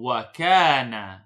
وكان